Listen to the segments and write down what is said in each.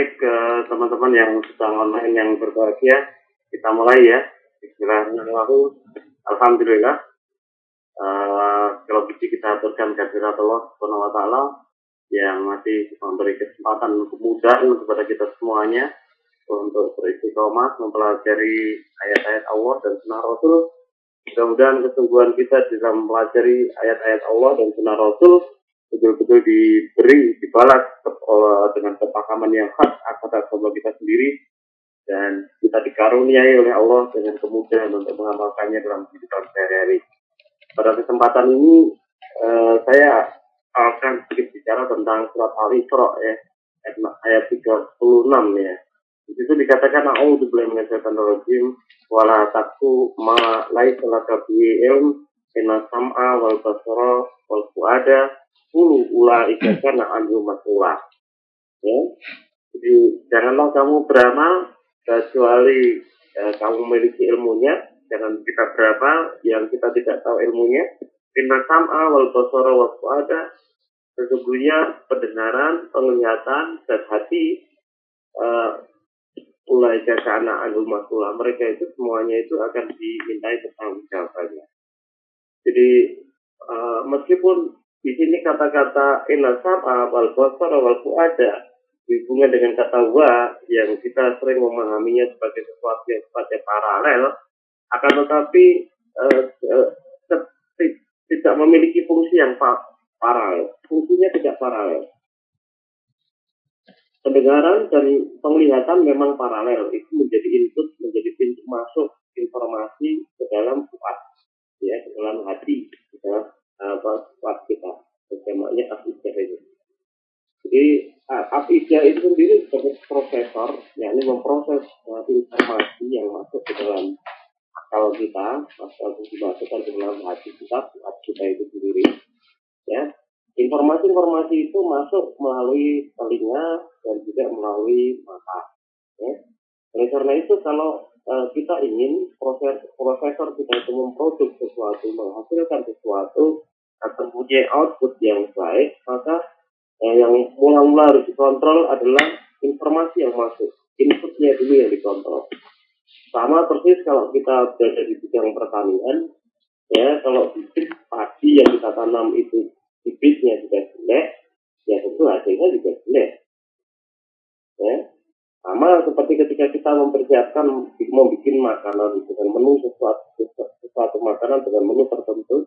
Baik, uh, teman-teman yang sedang online yang berbahagia, kita mulai ya. Bismillahirrahmanirrahim. Alhamdulillah. Uh, kalau kita aturkan kehadirat Allah Subhanahu wa taala yang masih memberi kesempatan kemudahan kepada kita semuanya untuk beristiqomah mempelajari ayat-ayat Allah dan sunnah Rasul. Mudah-mudahan kesungguhan kita dalam mempelajari ayat-ayat Allah dan sunnah Rasul betul-betul diberi, dibalas dengan kepahaman yang khas atas agama kita sendiri dan kita dikaruniai oleh Allah dengan kemudahan untuk mengamalkannya dalam kehidupan sehari-hari. Pada kesempatan ini uh, saya akan sedikit bicara tentang surat Al-Isra ya, ayat 36 ya. Di situ dikatakan a'udzu billahi minasyaitonir rajim wala taqu ma laisa laka ilm inna sam'a wal basara wal Ulu ula ikatan anhu masula. Ya. Jadi janganlah kamu beramal kecuali ya, kamu memiliki ilmunya. Jangan kita beramal yang kita tidak tahu ilmunya. Inna sam'a wal basara wa fuada. Sesungguhnya pendengaran, penglihatan, dan hati uh, mulai karena anhu masula. Mereka itu semuanya itu akan dimintai jawabannya. Jadi uh, meskipun di sini kata-kata inasab wal basar wal fuada dihubungkan dengan kata wa yang kita sering memahaminya sebagai sesuatu yang sifatnya paralel. Akan tetapi uh, uh, tidak memiliki fungsi yang paralel. Fungsinya tidak paralel. Pendengaran dan penglihatan memang paralel. Itu menjadi input menjadi pintu masuk informasi ke dalam fuad ya ke dalam hati ke apa kita jamaknya afidah itu. Jadi afidah itu sendiri sebagai prosesor yakni memproses informasi yang masuk ke dalam akal kita atau dimasukkan ke dalam hati kita kuat kita itu sendiri ya. Informasi-informasi itu masuk melalui telinga dan juga melalui mata ya. Oleh karena itu kalau uh, kita ingin proses prosesor kita itu memproduksi sesuatu menghasilkan sesuatu atau punya output yang baik, maka eh, yang mula-mula harus dikontrol adalah informasi yang masuk, inputnya dulu yang dikontrol. Sama persis kalau kita berada di bidang pertanian, ya kalau bibit padi yang kita tanam itu bibitnya juga jelek, ya tentu hasilnya juga jelek. Ya, sama seperti ketika kita mempersiapkan membuat makanan dengan menu sesuatu sesuatu makanan dengan menu tertentu,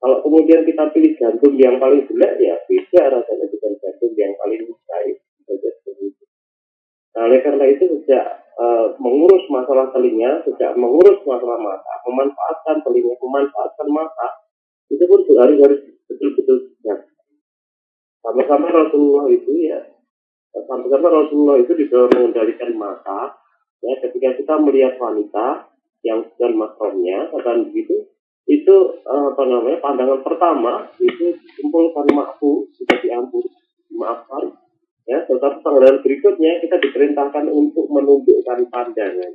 kalau kemudian kita pilih gandum yang paling jelek, ya beda rasanya dengan gandum yang paling baik. Nah, oleh karena itu sejak uh, mengurus masalah telinga, sejak mengurus masalah mata, memanfaatkan telinga, memanfaatkan mata, itu pun harus harus betul-betul siap. Sama-sama Rasulullah itu ya, sama-sama Rasulullah itu bisa mengendalikan mata. Ya, ketika kita melihat wanita yang sedang mahramnya, akan begitu, itu uh, apa namanya pandangan pertama itu dikumpulkan makfu sudah diampun dimaafkan ya. Tetapi pandangan berikutnya kita diperintahkan untuk menundukkan pandangan.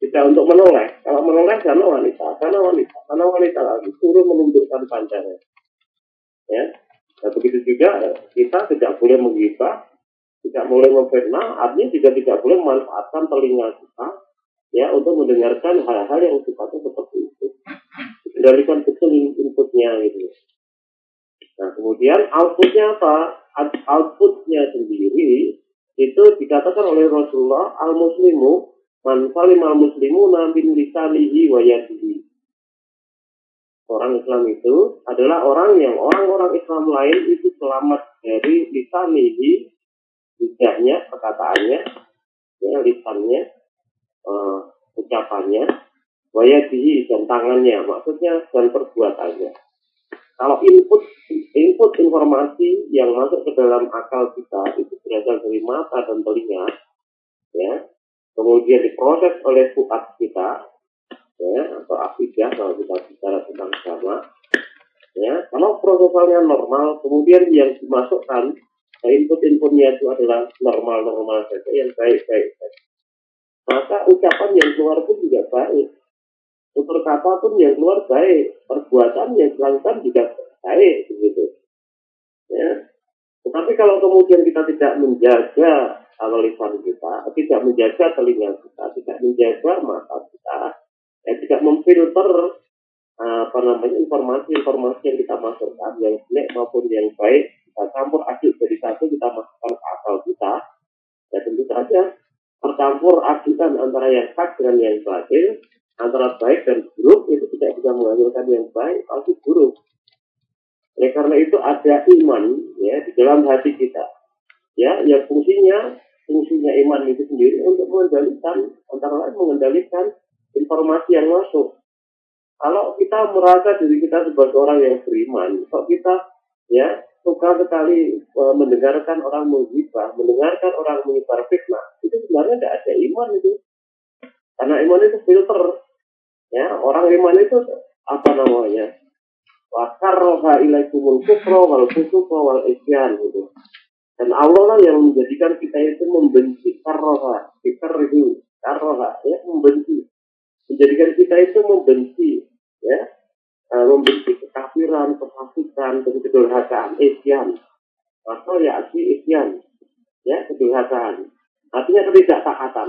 Kita untuk menoleh. Kalau menoleh karena wanita karena wanita karena wanita lagi suruh menundukkan pandangan ya. Nah, begitu juga kita tidak boleh menggibah tidak boleh memfitnah artinya juga tidak boleh memanfaatkan telinga kita ya untuk mendengarkan hal-hal yang sifatnya seperti itu kendalikan betul inputnya gitu. Nah kemudian outputnya apa? Outputnya sendiri itu dikatakan oleh Rasulullah al muslimu man al muslimu namin lisanihi wa yadihi. Orang Islam itu adalah orang yang orang-orang Islam lain itu selamat dari lisanihi, lidahnya, perkataannya, ya, lisannya, uh, ucapannya, wayadihi dan tangannya, maksudnya dan perbuatannya. Kalau input input informasi yang masuk ke dalam akal kita itu berasal dari mata dan telinga, ya, kemudian diproses oleh fuad kita, ya, atau akidah kalau kita bicara tentang agama, ya, kalau prosesalnya normal, kemudian yang dimasukkan input-inputnya itu adalah normal-normal saja, yang baik-baik. Maka ucapan yang keluar pun juga baik tutur kata pun yang keluar baik, perbuatan yang dilakukan juga baik begitu. Ya. Tetapi kalau kemudian kita tidak menjaga lisan kita, tidak menjaga telinga kita, tidak menjaga mata kita, ya, tidak memfilter apa namanya informasi-informasi yang kita masukkan yang jelek maupun yang baik kita campur aduk dari satu kita masukkan ke akal kita ya tentu saja tercampur adukan antara yang hak dengan yang batil antara baik dan buruk itu tidak bisa menghasilkan yang baik tapi buruk. Oleh karena itu ada iman ya di dalam hati kita. Ya yang fungsinya fungsinya iman itu sendiri untuk mengendalikan antara lain mengendalikan informasi yang masuk. Kalau kita merasa diri kita sebagai orang yang beriman, kok kita ya suka sekali e, mendengarkan orang menghibah, mendengarkan orang menyebar fitnah, itu sebenarnya tidak ada iman itu. Karena iman itu filter. Ya, orang iman itu apa namanya? Wakarroha ilaikumul kufro wal kufro wal isyan gitu. Dan Allah lah yang menjadikan kita itu membenci karroha. Fikar itu karroha ya membenci. Menjadikan kita itu membenci ya uh, membenci kekafiran, kefasikan, kedurhakaan, isyan. Atau ya asli isyan, ya kedurhakaan. Artinya ketidaktaatan.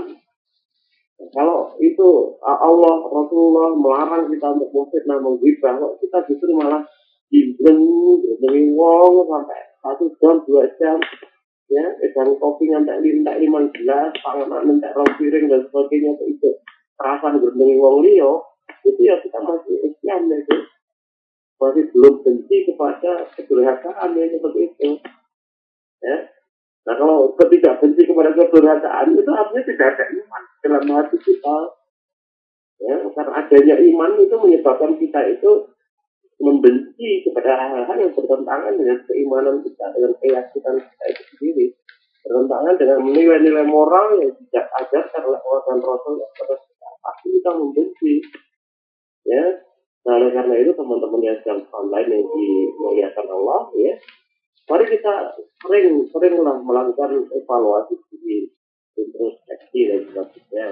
Kalau itu Allah Rasulullah melarang kita untuk memfitnah menghibah, kok kita justru malah gimbreng, gimbreng wong sampai satu jam, dua jam, ya, edang kopi ngantek lintak lima gelas, panganan ngantek rong piring dan sebagainya itu perasaan gimbreng wong liyo, itu ya kita masih isyan ya itu. Masih belum benci kepada kedurhakaan ya seperti itu. Ya nah kalau ketika benci kepada kedurhakaan itu artinya tidak ada iman. Dalam hati kita ya karena adanya iman itu menyebabkan kita itu membenci kepada hal-hal yang bertentangan dengan keimanan kita dengan keyakinan kita itu sendiri. Bertentangan dengan nilai-nilai moral yang tidak ajarkan oleh Allah dan Rasul kepada kita pasti kita membenci. Ya nah karena itu teman-teman yang sedang online yang dimuliakan Allah ya mari kita sering seringlah melakukan evaluasi diri introspeksi dan sebagainya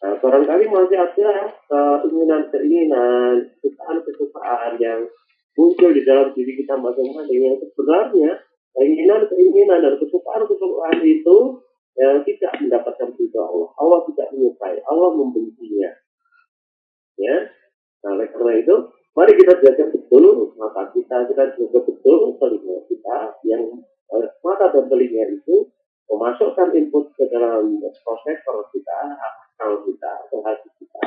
nah, barangkali masih ada keinginan-keinginan kesukaan-kesukaan yang muncul di dalam diri kita masing-masing yang sebenarnya keinginan-keinginan dan kesukaan-kesukaan itu yang tidak mendapatkan ridho Allah. Allah tidak menyukai, Allah membencinya. Ya, Nah, karena itu, mari kita jaga betul mata kita, kita jaga betul telinga kita, yang eh, mata dan telinga itu memasukkan input ke dalam prosesor kita, akal kita, atau hati kita,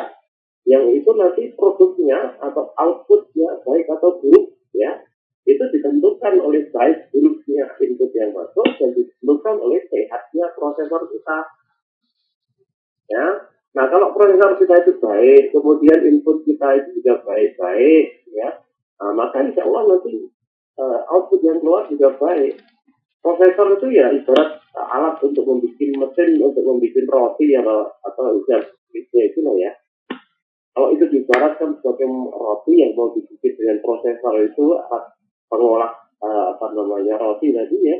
yang itu nanti produknya atau outputnya baik atau buruk, ya, itu ditentukan oleh baik buruknya input yang masuk dan ditentukan oleh sehatnya prosesor kita. Ya, Nah, kalau prosesor kita itu baik, kemudian input kita itu juga baik-baik, ya, nah, maka insya Allah nanti uh, output yang keluar juga baik. Prosesor itu ya ibarat alat untuk membuat mesin, untuk membuat roti ya, atau ujian itu loh ya. Kalau itu diibaratkan sebagai roti yang mau dibikin dengan prosesor itu pengolah uh, apa namanya roti tadi ya.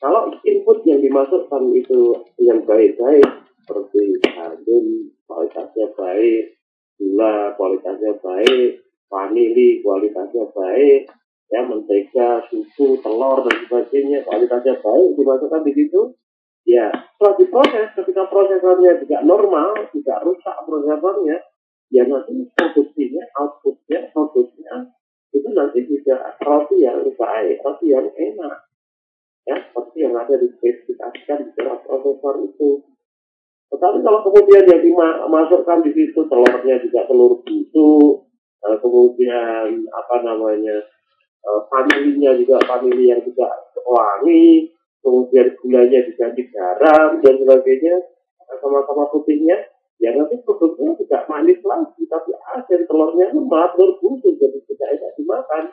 Kalau input yang dimasukkan itu yang baik-baik, seperti karbon kualitasnya baik, gula kualitasnya baik, vanili kualitasnya baik, ya mentega, susu, telur dan sebagainya kualitasnya baik dimasukkan di situ. Ya, setelah diproses, ketika prosesornya juga normal, tidak rusak prosesornya, ya nanti produksinya, outputnya, produknya itu nanti juga roti yang baik, roti yang enak. Ya, seperti yang ada dispesifikasikan di dalam prosesor itu. Tetapi kalau kemudian yang dimasukkan di situ telurnya juga telur busuk, eh, kemudian apa namanya eh, vanilinya juga vanili yang juga wangi, kemudian gulanya diganti garam dan sebagainya, sama-sama putihnya, ya nanti produknya tidak manis lagi, tapi asin telurnya lembab, telur busuk, jadi tidak enak dimakan.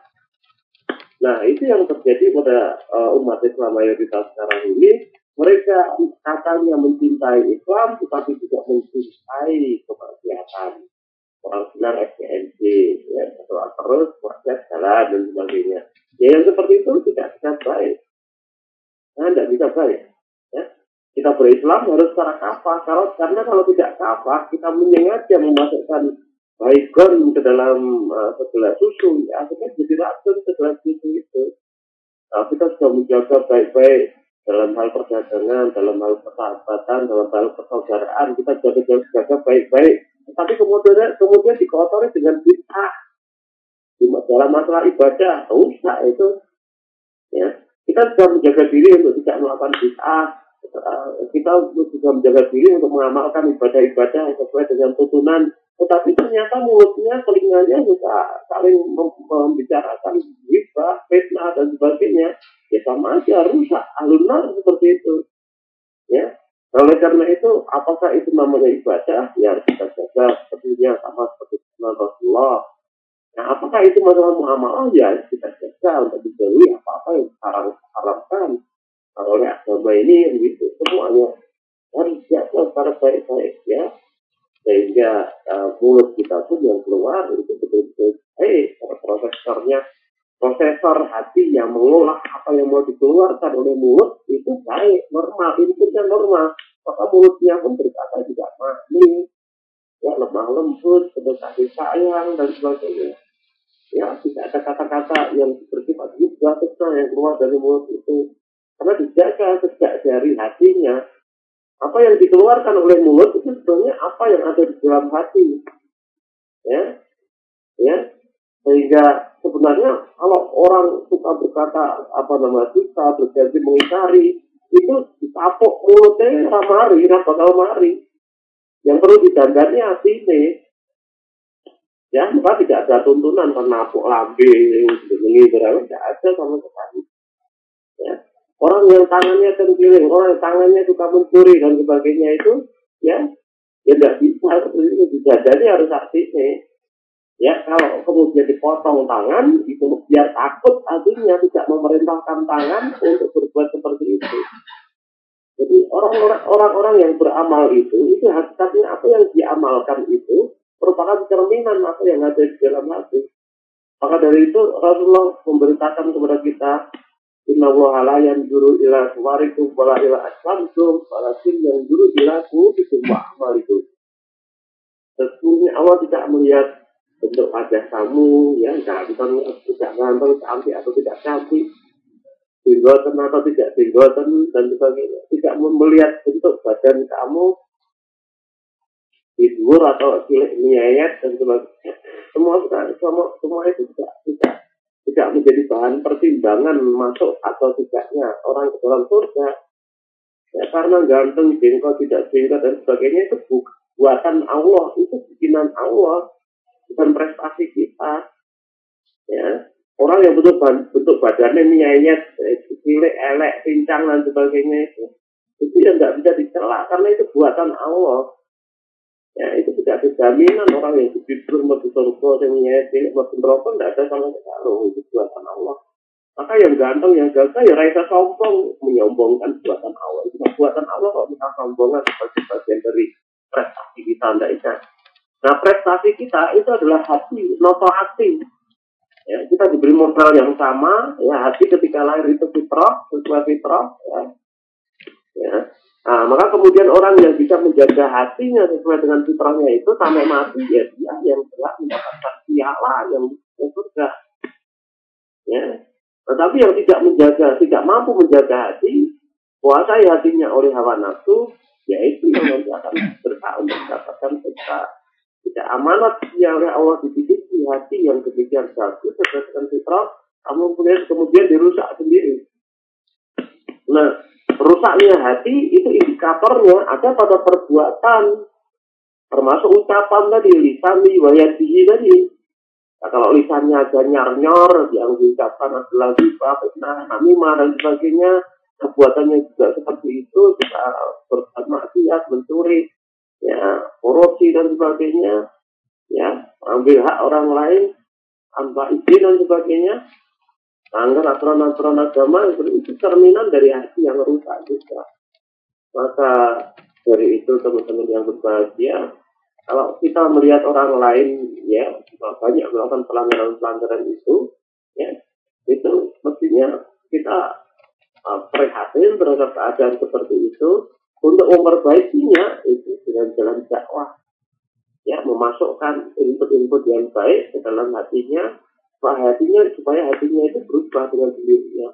Nah, itu yang terjadi pada uh, umat Islam mayoritas sekarang ini mereka katanya mencintai Islam, tetapi juga mencintai kemaksiatan. Orang bilang FPNC, ya, setelah terus, maksiat jalan, dan sebagainya. Ya, yang seperti itu tidak bisa baik. Nah, tidak bisa baik. Ya. Kita berislam harus secara kafah. Karena kalau tidak kafah, kita menyengaja memasukkan baygon ke dalam uh, segelas susu, ya akhirnya jadi racun segelas susu itu. Nah, kita sudah menjaga baik-baik dalam hal perdagangan, dalam hal persahabatan, dalam hal persaudaraan kita jaga-jaga baik-baik. Tapi kemudian kemudian dikotori dengan bid'ah. Dalam masalah ibadah, rusak itu. Ya, kita sudah menjaga diri untuk tidak melakukan bid'ah. Kita juga menjaga diri untuk mengamalkan ibadah-ibadah sesuai dengan tuntunan. Tetapi ternyata mulutnya, telinganya juga saling membicarakan riba, fitnah, dan sebagainya. Ya sama aja rusak alunar seperti itu. Ya. Oleh karena itu apakah itu namanya ibadah? Ya kita jaga sepertinya sama seperti Rasulullah. Nah apakah itu masalah muamalah? Ya kita jaga untuk dijauhi apa-apa yang haram haramkan oleh agama ini gitu semuanya. Harus jaga secara baik-baik ya sehingga uh, mulut kita pun yang keluar itu betul-betul baik prosesornya prosesor hati yang mengolah apa yang mau dikeluarkan oleh mulut itu baik, normal, inputnya normal. Maka mulutnya pun berkata juga manis, ya lemah lembut, penuh kasih sayang dan sebagainya. Ya, tidak ada kata-kata yang bersifat kesal yang keluar dari mulut itu. Karena dijaga sejak dari hatinya. Apa yang dikeluarkan oleh mulut itu sebenarnya apa yang ada di dalam hati. Ya, ya, sehingga sebenarnya kalau orang suka berkata apa nama kita berjanji mengingkari itu ditapuk mulutnya ramari bakal mari. Yang perlu didandani hati ini. Ya maka tidak ada tuntunan penapuk lambe ini berapa tidak ada sama sekali. Ya. Orang yang tangannya tergiling orang yang tangannya suka mencuri dan sebagainya itu ya tidak bisa seperti itu didandani harus artinya Ya, kalau kemudian dipotong tangan, itu biar takut artinya tidak memerintahkan tangan untuk berbuat seperti itu. Jadi orang-orang yang beramal itu, itu hakikatnya apa yang diamalkan itu merupakan cerminan apa yang ada di dalam hati. Maka dari itu Rasulullah memberitakan kepada kita Inna Allah yang dulu ila suwarikum wala ila aslamtum walakin yang dulu ila kubikum wa amalikum. Sesungguhnya Allah tidak melihat bentuk wajah kamu ya ganteng tidak ganteng cantik atau tidak cantik. Tinggoten atau tidak tinggoten dan sebagainya. Tidak melihat bentuk badan kamu tidur atau cilik nyayat dan sebagainya. Semua semua semua itu tidak tidak tidak menjadi bahan pertimbangan masuk atau tidaknya orang ke dalam surga ya karena ganteng jenggot tidak jenggot dan sebagainya itu buatan Allah itu bikinan Allah bukan prestasi kita. Ya, orang yang bentuk bentuk badannya nyenyet, cilik, elek, pincang dan sebagainya itu, itu yang nggak bisa dicela karena itu buatan Allah. Ya, itu tidak ada jaminan orang yang tidur mau surga, yang cilik, mau neraka tidak ada sama sekali. Itu buatan Allah. Maka yang ganteng, yang gagah, ya rasa sombong, menyombongkan buatan Allah. Itu buatan Allah kok kita sombongan sebagai bagian dari prestasi kita, tidak Nah prestasi kita itu adalah hati, noto hati. Ya, kita diberi modal yang sama, ya hati ketika lahir itu fitrah, sesuai fitrah. Ya. ya. Nah, maka kemudian orang yang bisa menjaga hatinya sesuai dengan fitrahnya itu sampai mati, ya dia yang telah mendapatkan piala yang surga. Ya. Tetapi yang tidak menjaga, tidak mampu menjaga hati, kuasai hatinya oleh hawa nafsu, yaitu yang nanti akan berhak untuk mendapatkan surga tidak amanat yang oleh Allah dididik di hati yang demikian bagus sesuai dengan fitrah, kamu kemudian kemudian dirusak sendiri. Nah, rusaknya hati itu indikatornya ada pada perbuatan, termasuk ucapan tadi, lisan wayatihi tadi. Nah, kalau lisannya ada nyar-nyor, yang diucapkan adalah riba, fitnah, namimah, dan sebagainya, perbuatannya juga seperti itu, juga berbuat maksiat, mencuri, ya korupsi dan sebagainya, ya ambil hak orang lain tanpa izin dan sebagainya, anggar aturan-aturan agama itu cerminan dari hati yang rusak juga. Maka dari itu teman-teman yang berbahagia, kalau kita melihat orang lain ya banyak melakukan pelanggaran-pelanggaran itu, ya itu mestinya kita uh, prihatin terhadap keadaan seperti itu untuk memperbaikinya itu dengan jalan dakwah ya memasukkan input-input yang baik ke dalam hatinya supaya hatinya supaya hatinya itu berubah dengan sendirinya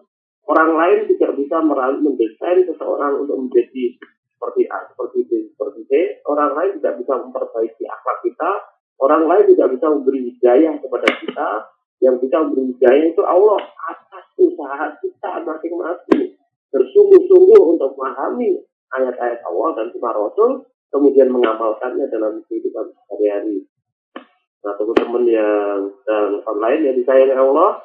Orang lain tidak bisa mendesain seseorang untuk menjadi seperti A, seperti B, seperti C. Orang lain tidak bisa memperbaiki akhlak kita. Orang lain tidak bisa memberi hidayah kepada kita. Yang bisa memberi hidayah itu Allah atas usaha kita masing-masing. Bersungguh-sungguh untuk memahami ayat-ayat Allah dan sunnah Rasul, kemudian mengamalkannya dalam kehidupan sehari-hari. Nah, teman-teman yang dan online yang disayangi Allah,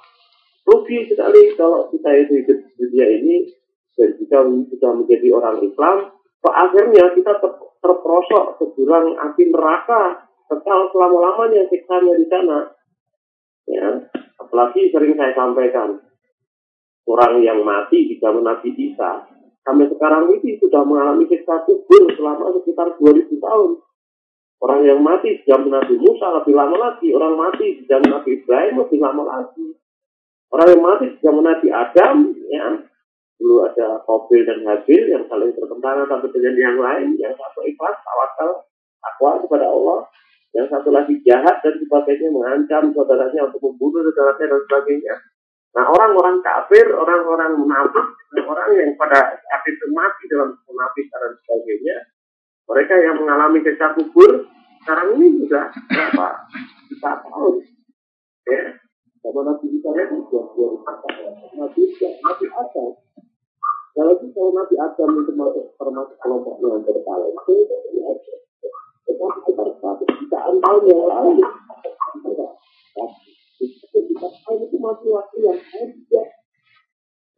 rugi sekali kalau kita itu hidup di dunia ini dan jika sudah menjadi orang Islam, kok akhirnya kita ter terperosok ke jurang api neraka kekal selama-lamanya siksanya di sana. Ya, apalagi sering saya sampaikan, orang yang mati di zaman Nabi Isa, sampai sekarang ini sudah mengalami siksa kubur selama sekitar 2000 tahun. Orang yang mati zaman Nabi Musa lebih lama lagi, orang mati zaman Nabi Ibrahim lebih lama lagi. Orang yang mati zaman Nabi Adam, ya, dulu ada Kobil dan Habil yang saling bertentangan satu dengan yang lain, yang satu ikhlas, tawakal, takwa kepada Allah, yang satu lagi jahat dan sebagainya mengancam saudaranya untuk membunuh saudaranya dan sebagainya. Nah orang-orang kafir, orang-orang munafik, orang yang pada saat itu mati dalam munafik dan sebagainya, mereka yang mengalami kisah kubur sekarang ini sudah berapa? Juta tahun. Ya, sama Nabi kita ya sudah dua Nabi Nabi Adam. Kalau itu kalau Nabi Adam itu termasuk kelompok yang berpaling, itu itu aja. Tetapi sekitar satu jutaan tahun yang lalu, itu kita tahun itu masih waktu yang ada.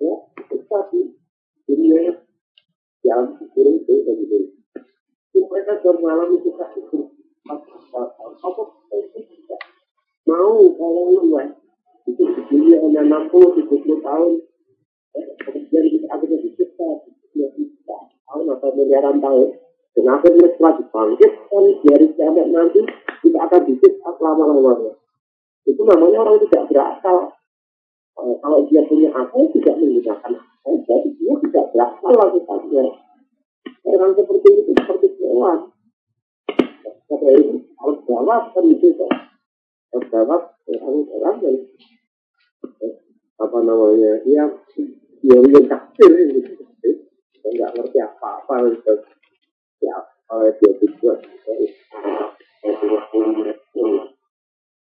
Ya, tetapi dunia yang kubur itu mereka sudah mengalami kisah itu. Apa? Mau kalau luas itu dunia hanya 60 70 tahun. Kemudian kita akhirnya dicipta 30 tahun atau miliaran tahun. Dan akhirnya setelah dibangkitkan dari kiamat nanti kita akan dicipta selama-lamanya itu namanya orang tidak berakal. Kalau dia punya akal tidak menggunakan akal jadi dia tidak lagi orang seperti itu seperti hewan. Kata itu harus jawab kan itu kan. Harus jawab orang-orang yang apa namanya dia dia yang kafir ini nggak ngerti apa-apa. Ya kalau dia dibuat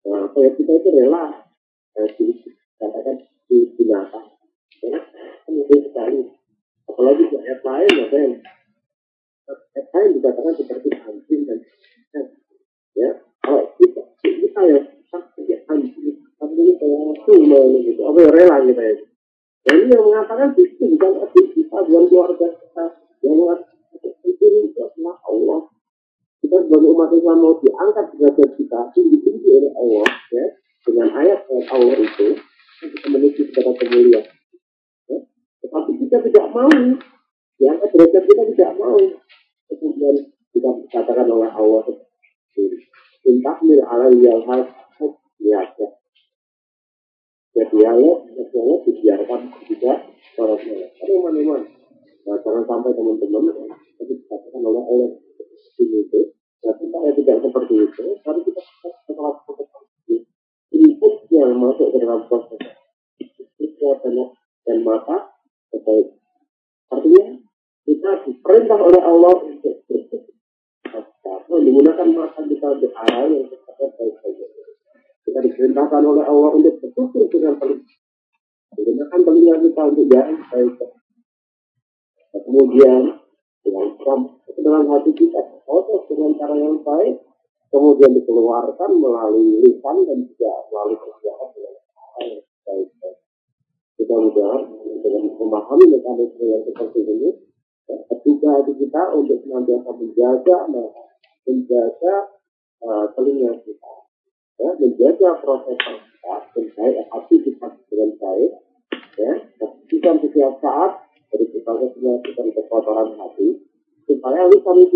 Nah, kita itu rela katakan di binatang. Ya, kan sekali. Apalagi di ayat lain ada yang saya yang dikatakan seperti anjing dan ya kalau kita kita ya seperti anjing. Tapi ini kayak tunggal gitu apa ya rela kita ya dan yang mengatakan itu bukan adik kita bukan keluarga kita. Yang mengatakan itu adalah Allah. Kita sebagai umat Islam mau diangkat derajat kita tinggi tinggi oleh Allah ya dengan ayat ayat Allah itu kita menuju kepada kemuliaan. Ya. tetapi kita tidak mau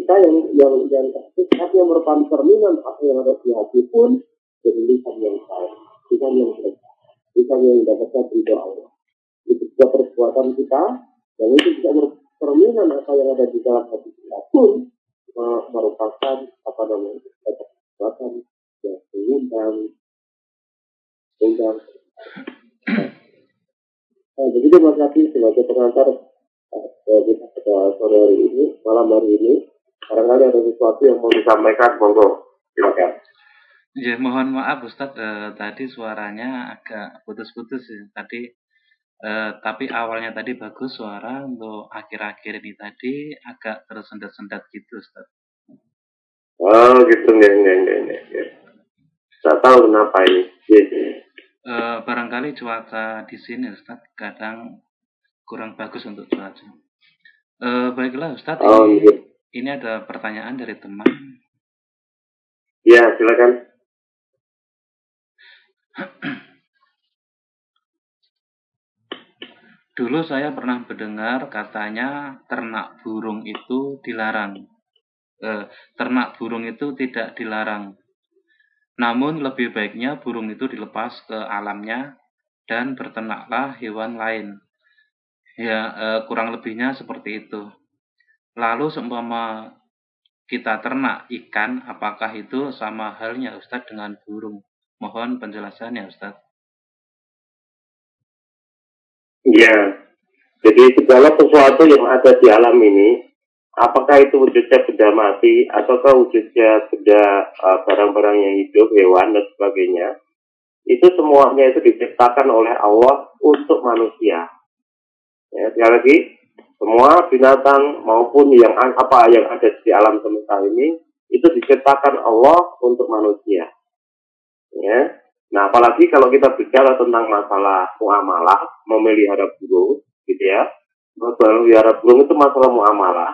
kita yang yang yang tersesat yang merupakan cerminan apa yang ada di hati pun jadi lisan yang baik lisan yang baik lisan yang mendapatkan ridho Allah. Itu juga perbuatan kita dan itu juga cerminan apa yang ada di dalam hati kita pun merupakan apa namanya kekuatan yang mengundang undang Nah, begitu Mas Nabi sebagai pengantar kita pada sore hari ini, malam hari ini, barangkali ada sesuatu yang mau disampaikan, monggo, silakan. Ya, mohon maaf Ustadz, eh, tadi suaranya agak putus-putus ya. Tadi eh, tapi awalnya tadi bagus suara untuk akhir-akhir ini tadi agak tersendat-sendat gitu Ustadz. Oh gitu, nggak, nggak, nggak, nggak. Saya tahu kenapa ini. Eh, barangkali cuaca di sini Ustadz kadang kurang bagus untuk cuaca. Eh, baiklah Ustadz, Oh, ini, iya. Ini ada pertanyaan dari teman. Ya, silakan. Dulu saya pernah mendengar katanya ternak burung itu dilarang. Eh, ternak burung itu tidak dilarang. Namun lebih baiknya burung itu dilepas ke alamnya dan berternaklah hewan lain. Ya, eh, kurang lebihnya seperti itu. Lalu seumpama kita ternak ikan, apakah itu sama halnya Ustadz dengan burung? Mohon penjelasannya Ustadz. Iya. Jadi segala sesuatu yang ada di alam ini, apakah itu wujudnya benda mati, ataukah wujudnya benda uh, barang-barang yang hidup, hewan dan sebagainya, itu semuanya itu diciptakan oleh Allah untuk manusia. Ya, sekali lagi, semua binatang maupun yang an- apa yang ada di alam semesta ini itu diciptakan Allah untuk manusia. Ya, Nah, apalagi kalau kita bicara tentang masalah muamalah, memelihara burung, gitu ya. Memelihara burung itu masalah muamalah.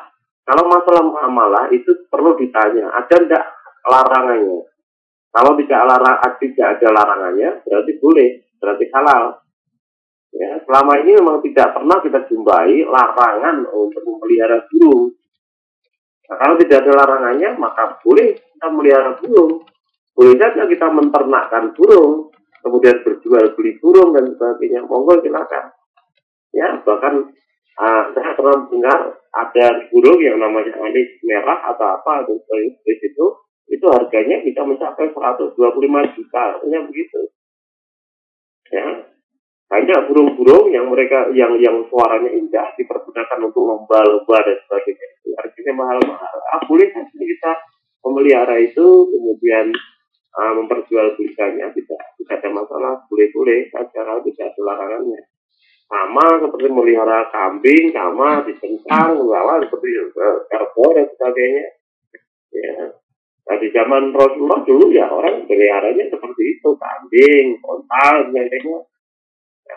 Kalau masalah muamalah itu perlu ditanya, ada enggak larangannya? Kalau tidak larang, tidak ada larangannya, berarti boleh, berarti halal. Ya, selama ini memang tidak pernah kita jumpai larangan untuk memelihara burung. Nah, kalau tidak ada larangannya, maka boleh kita melihara burung boleh saja kita menternakkan burung, kemudian berjual beli burung dan sebagainya. Monggo silakan. Ya, bahkan uh, saya pernah dengar ada burung yang namanya anis merah atau apa atau itu, itu harganya bisa mencapai 125 juta, artinya begitu. Ya, banyak burung-burung yang mereka yang yang suaranya indah dipergunakan untuk lomba-lomba dan sebagainya. Itu harganya mahal-mahal. Ah, boleh saja kita memelihara itu, kemudian uh, memperjualbelikannya tidak tidak ada masalah. Boleh-boleh saja tidak ada larangannya. Sama seperti melihara kambing sama dicengkang membawa seperti kerbau dan sebagainya. Ya. Nah, di zaman Rasulullah dulu ya orang meliharanya seperti itu. Kambing onta dan sebagainya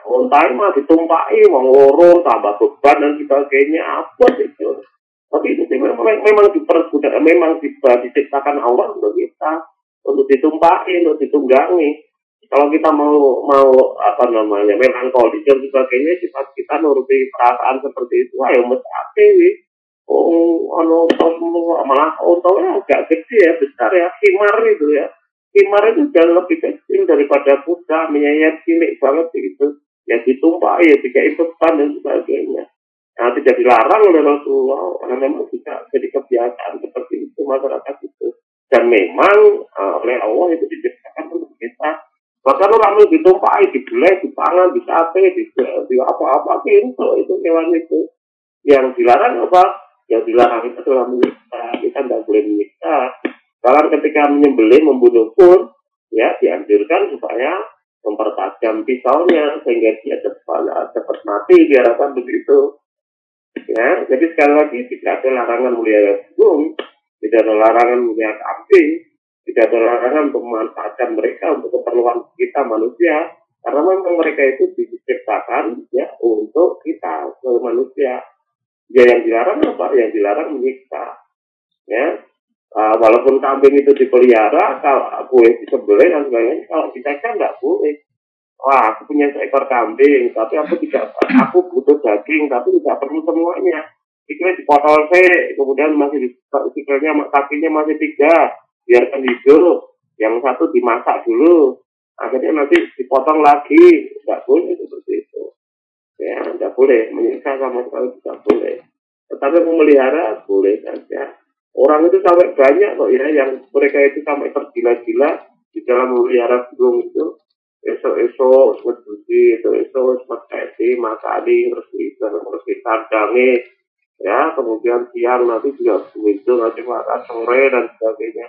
onta mah ditumpai mau loro tambah beban dan sebagainya apa itu tapi itu memang memang diperbudak memang diciptakan Allah untuk kita untuk ditumpahi, untuk ditunggangi. Kalau kita mau mau apa namanya melankoli dan sebagainya, sifat kita nuruti perasaan seperti itu, ayo mesti. Oh, anu malah ontongnya agak gede ya, besar ya, himar itu ya. Himar itu jauh lebih kecil daripada kuda, menyayat cilik banget gitu. Ya ditumpahi, ya dikai beban dan sebagainya. Nah, tidak dilarang oleh Rasulullah, karena memang bisa jadi kebiasaan seperti itu masyarakat itu. Dan memang uh, oleh Allah itu diciptakan untuk kita. Bahkan orang itu ditumpahi dibelai dipangan disate di, di apa-apa itu itu hewan itu. Yang dilarang apa? Yang dilarang itu adalah menyiksa kita. Tidak boleh menyiksa kalau ketika menyembelih membunuh pun ya dianjurkan supaya mempertajam pisaunya sehingga dia cepat cepat mati diharapkan begitu ya jadi sekali lagi tidak ada larangan mulia burung tidak ada larangan melihat kambing, tidak ada larangan untuk memanfaatkan mereka untuk keperluan kita manusia, karena memang mereka itu diciptakan ya untuk kita sebagai manusia. Ya yang dilarang apa? Yang dilarang menyiksa. Ya, uh, walaupun kambing itu dipelihara, kalau boleh disembelih dan sebagainya, kalau disiksa nggak boleh. Wah, aku punya seekor kambing, tapi aku tidak, aku butuh daging, tapi tidak perlu semuanya sikilnya dipotong sih, kemudian masih sikilnya kakinya masih tiga, biarkan hidup. Yang satu dimasak dulu, akhirnya nanti dipotong lagi, nggak boleh seperti itu. Ya, nggak boleh menyiksa sama sekali tidak boleh. Tetapi memelihara boleh saja. Orang itu sampai banyak kok ya yang mereka itu sampai tergila-gila di dalam memelihara burung itu. esok-esok sedusi itu esok seperti makani terus terus ditandangi ya. Kemudian siang nanti juga begitu nanti makan sore dan sebagainya.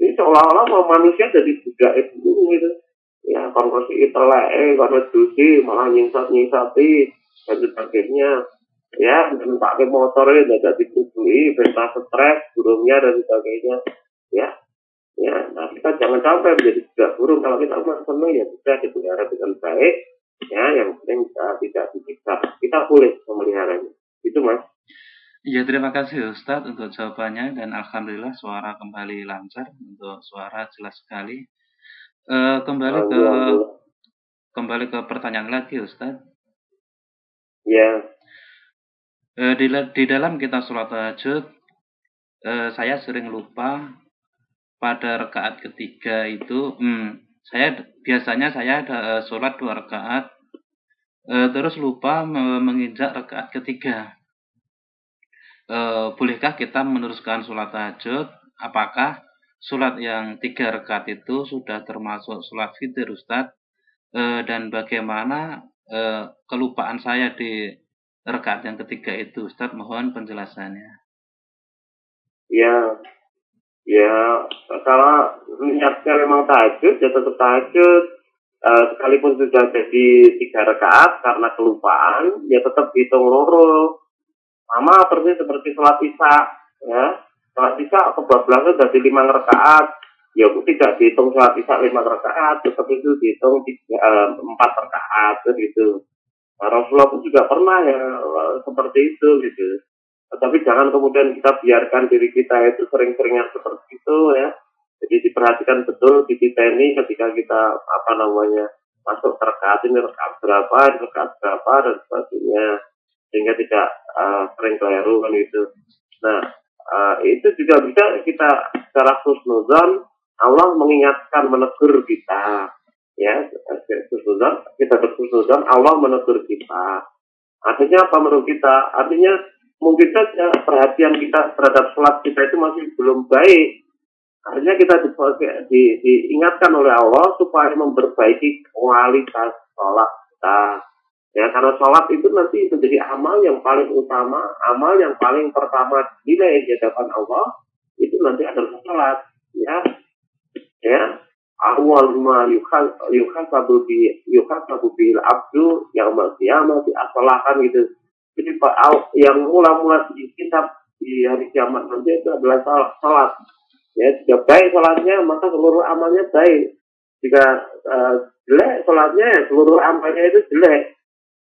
Ini seolah-olah mau manusia jadi budak itu gitu. Ya konversi itelek eh konversi malah nyingsat nyingsati dan sebagainya ya pakai motor itu jadi ditutui pesta stres burungnya dan sebagainya. Ya ya nah kita jangan sampai menjadi budak burung. Kalau kita mau senang ya bisa dipelihara dengan baik. Ya yang penting kita tidak disiksa. Kita boleh memeliharanya. Itu mas. Ya, terima kasih Ustadz untuk jawabannya. Dan Alhamdulillah suara kembali lancar untuk suara jelas sekali. E, kembali ke kembali ke pertanyaan lagi Ustadz. Ya. E, di, di dalam kita sholat tahajud, e, saya sering lupa pada rakaat ketiga itu, hmm, saya biasanya saya ada sholat dua rakaat, e, terus lupa menginjak rakaat ketiga e, bolehkah kita meneruskan sholat tahajud? Apakah sholat yang tiga rakaat itu sudah termasuk sholat fitir Ustadz? E, dan bagaimana e, kelupaan saya di rakaat yang ketiga itu Ustadz? Mohon penjelasannya. Ya, ya kalau niatnya memang tahajud ya tetap tahajud. Uh, sekalipun sudah jadi tiga rakaat karena kelupaan, ya tetap hitung loro sama persis seperti sholat isya, ya. Sholat isya kebablasan dari lima rakaat, ya tidak dihitung sholat isya lima rakaat, tetapi itu dihitung tiga, eh, empat rakaat gitu. Nah, Rasulullah pun juga pernah ya seperti itu gitu. Tetapi jangan kemudian kita biarkan diri kita itu sering-seringnya seperti itu ya. Jadi diperhatikan betul di kita ini ketika kita apa namanya masuk terkait ini rekaat berapa, rekaat berapa dan sebagainya sehingga tidak uh, sering keliru kan itu. Nah, uh, itu juga bisa kita secara khusnuzan Allah mengingatkan menegur kita ya khusnuzan kita berkhusnuzan Allah menegur kita. Artinya apa menurut kita? Artinya mungkin saja perhatian kita terhadap sholat kita itu masih belum baik. Artinya kita di, di, diingatkan oleh Allah supaya memperbaiki kualitas sholat kita. Ya, karena sholat itu nanti menjadi amal yang paling utama, amal yang paling pertama nilai di hadapan Allah itu nanti adalah sholat. Ya, ya. Awal ma yuhasabu bi yuhasabu bil abdu yang qiyamah diasalakan gitu. Jadi yang mula-mula di kitab di hari kiamat nanti itu adalah sholat. Ya, jika baik sholatnya maka seluruh amalnya baik. Jika uh, jelek sholatnya seluruh amalnya itu jelek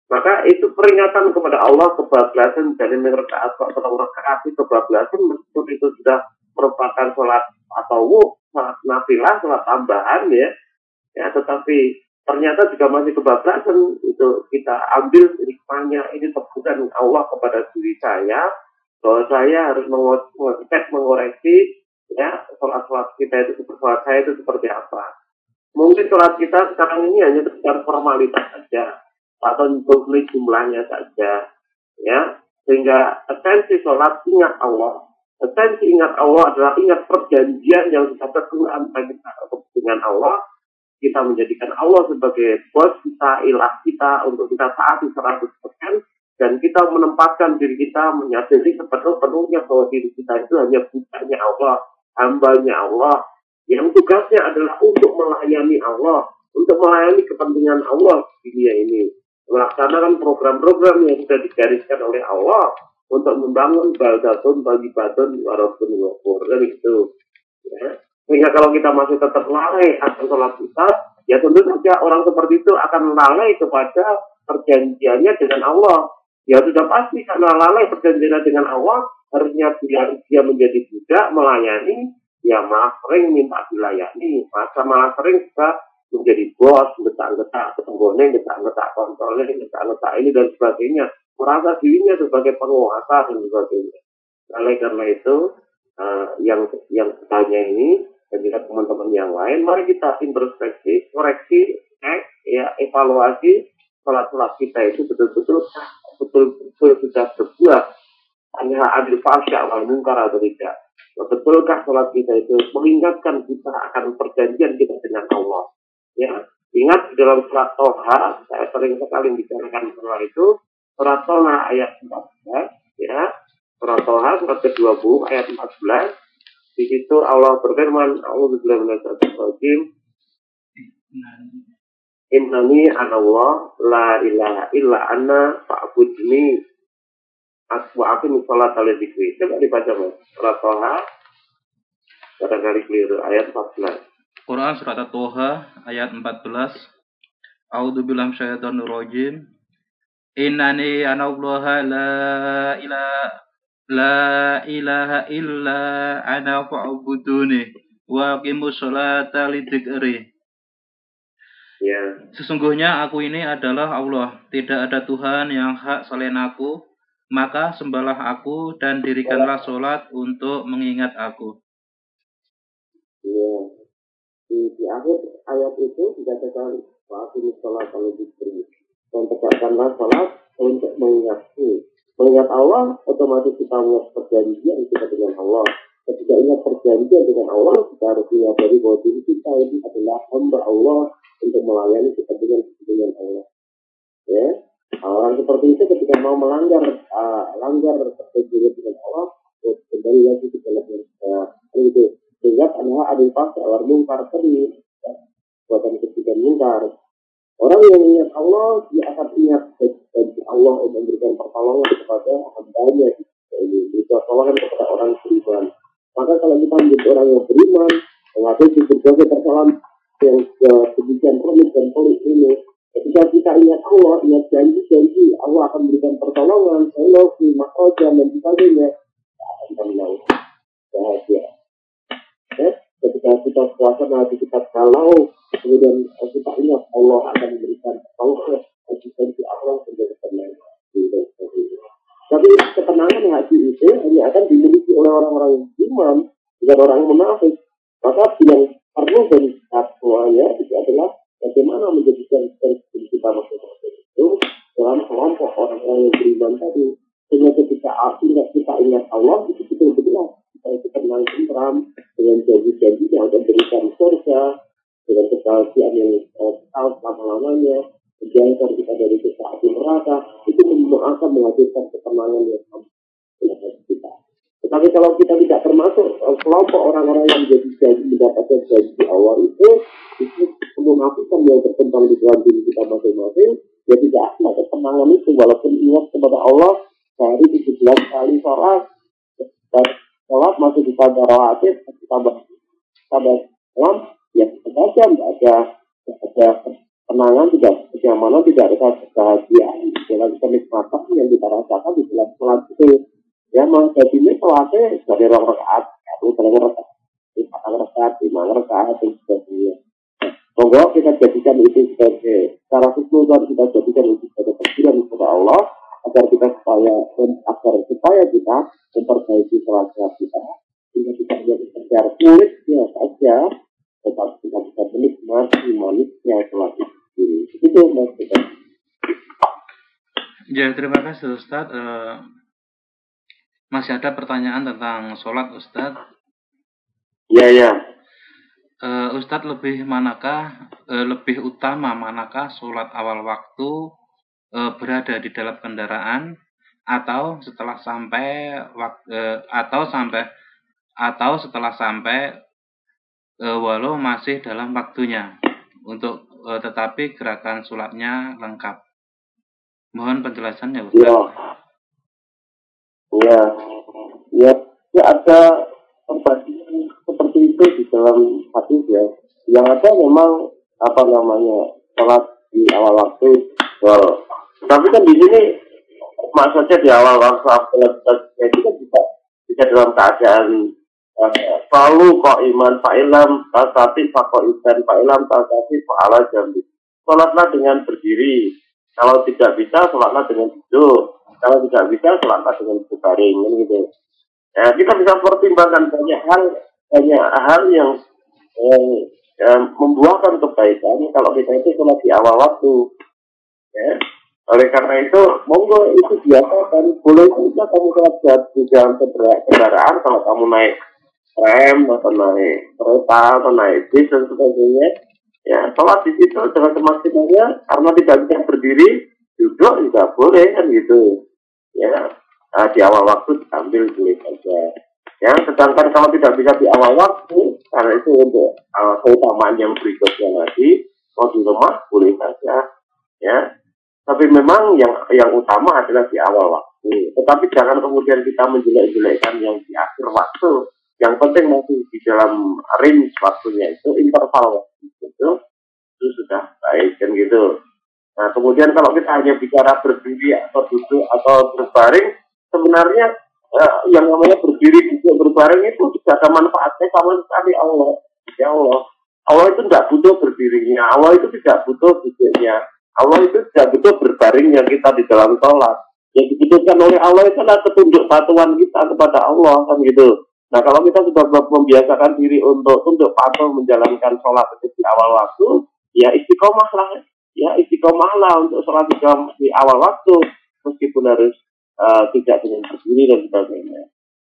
maka itu peringatan kepada Allah kebablasan dari rakaat atau rakaat itu kebablasan meskipun itu sudah merupakan sholat atau sholat nafilah, sholat tambahan ya. Ya, tetapi ternyata juga masih kebablasan itu kita ambil hikmahnya ini teguran Allah kepada diri saya bahwa saya harus mengecek mengoreksi ya sholat-sholat kita itu sholat saya itu seperti apa. Mungkin sholat kita sekarang ini hanya sekedar formalitas saja atau tulis jumlahnya saja ya sehingga esensi sholat ingat Allah esensi ingat Allah adalah ingat perjanjian yang kita. Teguh dengan Allah kita menjadikan Allah sebagai bos kita ilah kita untuk kita taati 100% dan kita menempatkan diri kita menyadari sepenuh-penuhnya bahwa diri kita itu hanya budaknya Allah hambanya Allah yang tugasnya adalah untuk melayani Allah untuk melayani kepentingan Allah di dunia ini. Melaksanakan program-program yang sudah digariskan oleh Allah untuk membangun baldatun bagi batun warabun wakur kan itu ya. kalau kita masih tetap lalai akan sholat kita ya tentu saja orang seperti itu akan lalai kepada perjanjiannya dengan Allah ya sudah pasti karena lalai perjanjiannya dengan Allah harusnya dia, dia menjadi budak melayani ya malah sering minta dilayani masa malah sering juga menjadi bos, getak-getak ketenggone, getak-getak kontrolnya, getak-getak ini dan sebagainya. Merasa dirinya sebagai penguasa dan sebagainya. Oleh karena itu, uh, yang yang tanya ini dan juga teman-teman yang lain, mari kita introspeksi, koreksi, cek, ya evaluasi sholat-sholat kita itu betul-betul betul-betul sudah berbuat hanya adil fasya wal mungkar atau tidak. Betulkah sholat kita itu mengingatkan kita akan perjanjian kita dengan Allah? ya Ingat di dalam surat Toha, saya sering sekali bicarakan setelah itu, surat Toha ayat 14, ya, surat Toha surat ke-20 ayat 14, di situ Allah berfirman, A'udzubillahi minasyaitonir Innani Allah la ilaha illa anna fa'budni wa aqimi sholata li dzikri. Coba dibaca Mas. Surat Toha kali keliru ayat 14. Quran surat At-Toha ayat 14. A'udzu billahi minasyaitonir rajim. Innani ana Allah la ilaha la ilaha illa ana fa'buduni wa aqimus sholata lidzikri. Ya. Sesungguhnya aku ini adalah Allah, tidak ada Tuhan yang hak selain aku, maka sembahlah aku dan dirikanlah sholat untuk mengingat aku. Ya di, di akhir ayat itu dikatakan sholat kalau diberi dan tegakkanlah sholat untuk mengingatku mengingat Allah otomatis kita mengingat perjanjian kita dengan Allah. Ketika ingat perjanjian dengan Allah kita harus menyadari bahwa diri kita ini adalah hamba Allah untuk melayani kita dengan dengan Allah. Ya. Orang seperti itu ketika mau melanggar uh, langgar perjanjian dengan Allah kembali lagi kita lakukan uh, itu. Sehingga adalah ada pas awal mungkar sering ya. buatan ketiga mungkar orang yang ingat Allah dia akan ingat janji Allah untuk memberikan pertolongan kepada hambanya itu pertolongan kepada orang beriman. Maka kalau kita menjadi orang yang beriman menghadapi berbagai persoalan yang demikian rumit dan pelik ini ketika kita ingat Allah ingat janji-janji Allah akan memberikan pertolongan solusi makroja dan sebagainya akan menang. Bahagia. Ya, ketika kita puasa nanti kita kalau kemudian kita ingat Allah akan memberikan Allah eksistensi Allah menjadi tenang tapi ketenangan hati itu hanya akan dimiliki oleh orang-orang iman bukan orang munafik. Maka yang perlu dari kita semuanya itu adalah bagaimana menjadikan diri kita masing-masing itu dalam kelompok orang-orang yang beriman tadi. Sehingga ketika kita ingat Allah itu betul-betul kita itu tenang tentram dengan janji-janji yang akan berikan surga dengan kebahagiaan yang kekal selama-lamanya menjauhkan kita dari api neraka itu akan menghadirkan ketenangan yang sama kita. Tetapi kalau kita tidak termasuk eh, kelompok orang-orang yang menjadi janji mendapatkan janji awal itu, itu menafikan yang berkembang di dalam diri kita masing-masing, ya tidak ada ketenangan itu walaupun ingat kepada Allah dari 17 kali sholat sholat masih ditambah rawatib, ditambah tambah malam, ya saja tidak ada tidak ada kenangan, tidak kenyamanan, tidak ada kebahagiaan dalam kenikmatan yang kita rasakan di dalam sholat itu. Ya, mau ini sholatnya dari orang rakaat, itu dari rakaat, empat rakaat, lima rakaat, dan sebagainya. Monggo kita jadikan itu sebagai cara khusus kita jadikan itu sebagai panggilan kepada Allah agar kita supaya agar supaya kita memperbaiki sholat kita. Sehingga kita bisa bekerja kulit ya saja. Tetap kita bisa menikmati manisnya sholat itu itu mas kita ya terima kasih Ustadz. Uh, masih ada pertanyaan tentang sholat Ustadz? Ya ya. Uh, Ustadz lebih manakah uh, lebih utama manakah sholat awal waktu e, berada di dalam kendaraan atau setelah sampai e, atau sampai atau setelah sampai e, walau masih dalam waktunya untuk e, tetapi gerakan sulapnya lengkap. Mohon penjelasannya Ustaz. Ya. Ya. Ya, ya ada pembagian seperti itu di dalam hadis ya. Yang ada memang apa namanya sholat di awal waktu tapi kan di sini maksudnya di awal waktu itu kan bisa bisa dalam keadaan uh, selalu kok iman pak tapi pak iman pak tapi pak ala jambi. Sholatlah dengan berdiri. Kalau tidak bisa sholatlah dengan duduk. Kalau tidak bisa sholatlah dengan berbaring kan gitu. Ya, kita bisa pertimbangkan banyak hal banyak hal yang eh, eh, membuahkan kebaikan. Kalau kita itu sholat di awal waktu ya oleh karena itu, monggo itu biasa dan boleh juga kamu sholat di jalan kendaraan kalau kamu naik rem atau naik kereta atau naik bis dan sebagainya. Ya, sholat di situ dengan semaksimalnya karena tidak bisa berdiri, duduk juga boleh kan gitu. Ya, nah, di awal waktu diambil boleh saja. Ya, sedangkan kalau tidak bisa di awal waktu, karena itu untuk uh, keutamaan yang berikutnya lagi, mau di rumah boleh saja. Ya, tapi memang yang yang utama adalah di awal waktu. Tetapi jangan kemudian kita menjelek-jelekkan yang di akhir waktu. Yang penting masih di dalam range waktunya itu interval waktu itu itu sudah baik kan gitu. Nah kemudian kalau kita hanya bicara berdiri atau duduk atau berbaring, sebenarnya eh, yang namanya berdiri duduk berbaring itu tidak ada manfaatnya sama sekali Allah. Ya Allah, Allah itu tidak butuh berdirinya, Allah itu tidak butuh duduknya, Allah itu tidak butuh berbaring yang kita di dalam sholat. Yang dibutuhkan oleh Allah itu adalah petunjuk patuhan kita kepada Allah kan gitu. Nah kalau kita sudah membiasakan diri untuk tunduk patuh menjalankan sholat di awal waktu, ya istiqomah lah, ya istiqomah lah untuk sholat di, di awal waktu, meskipun harus uh, tidak dengan berdiri dan sebagainya.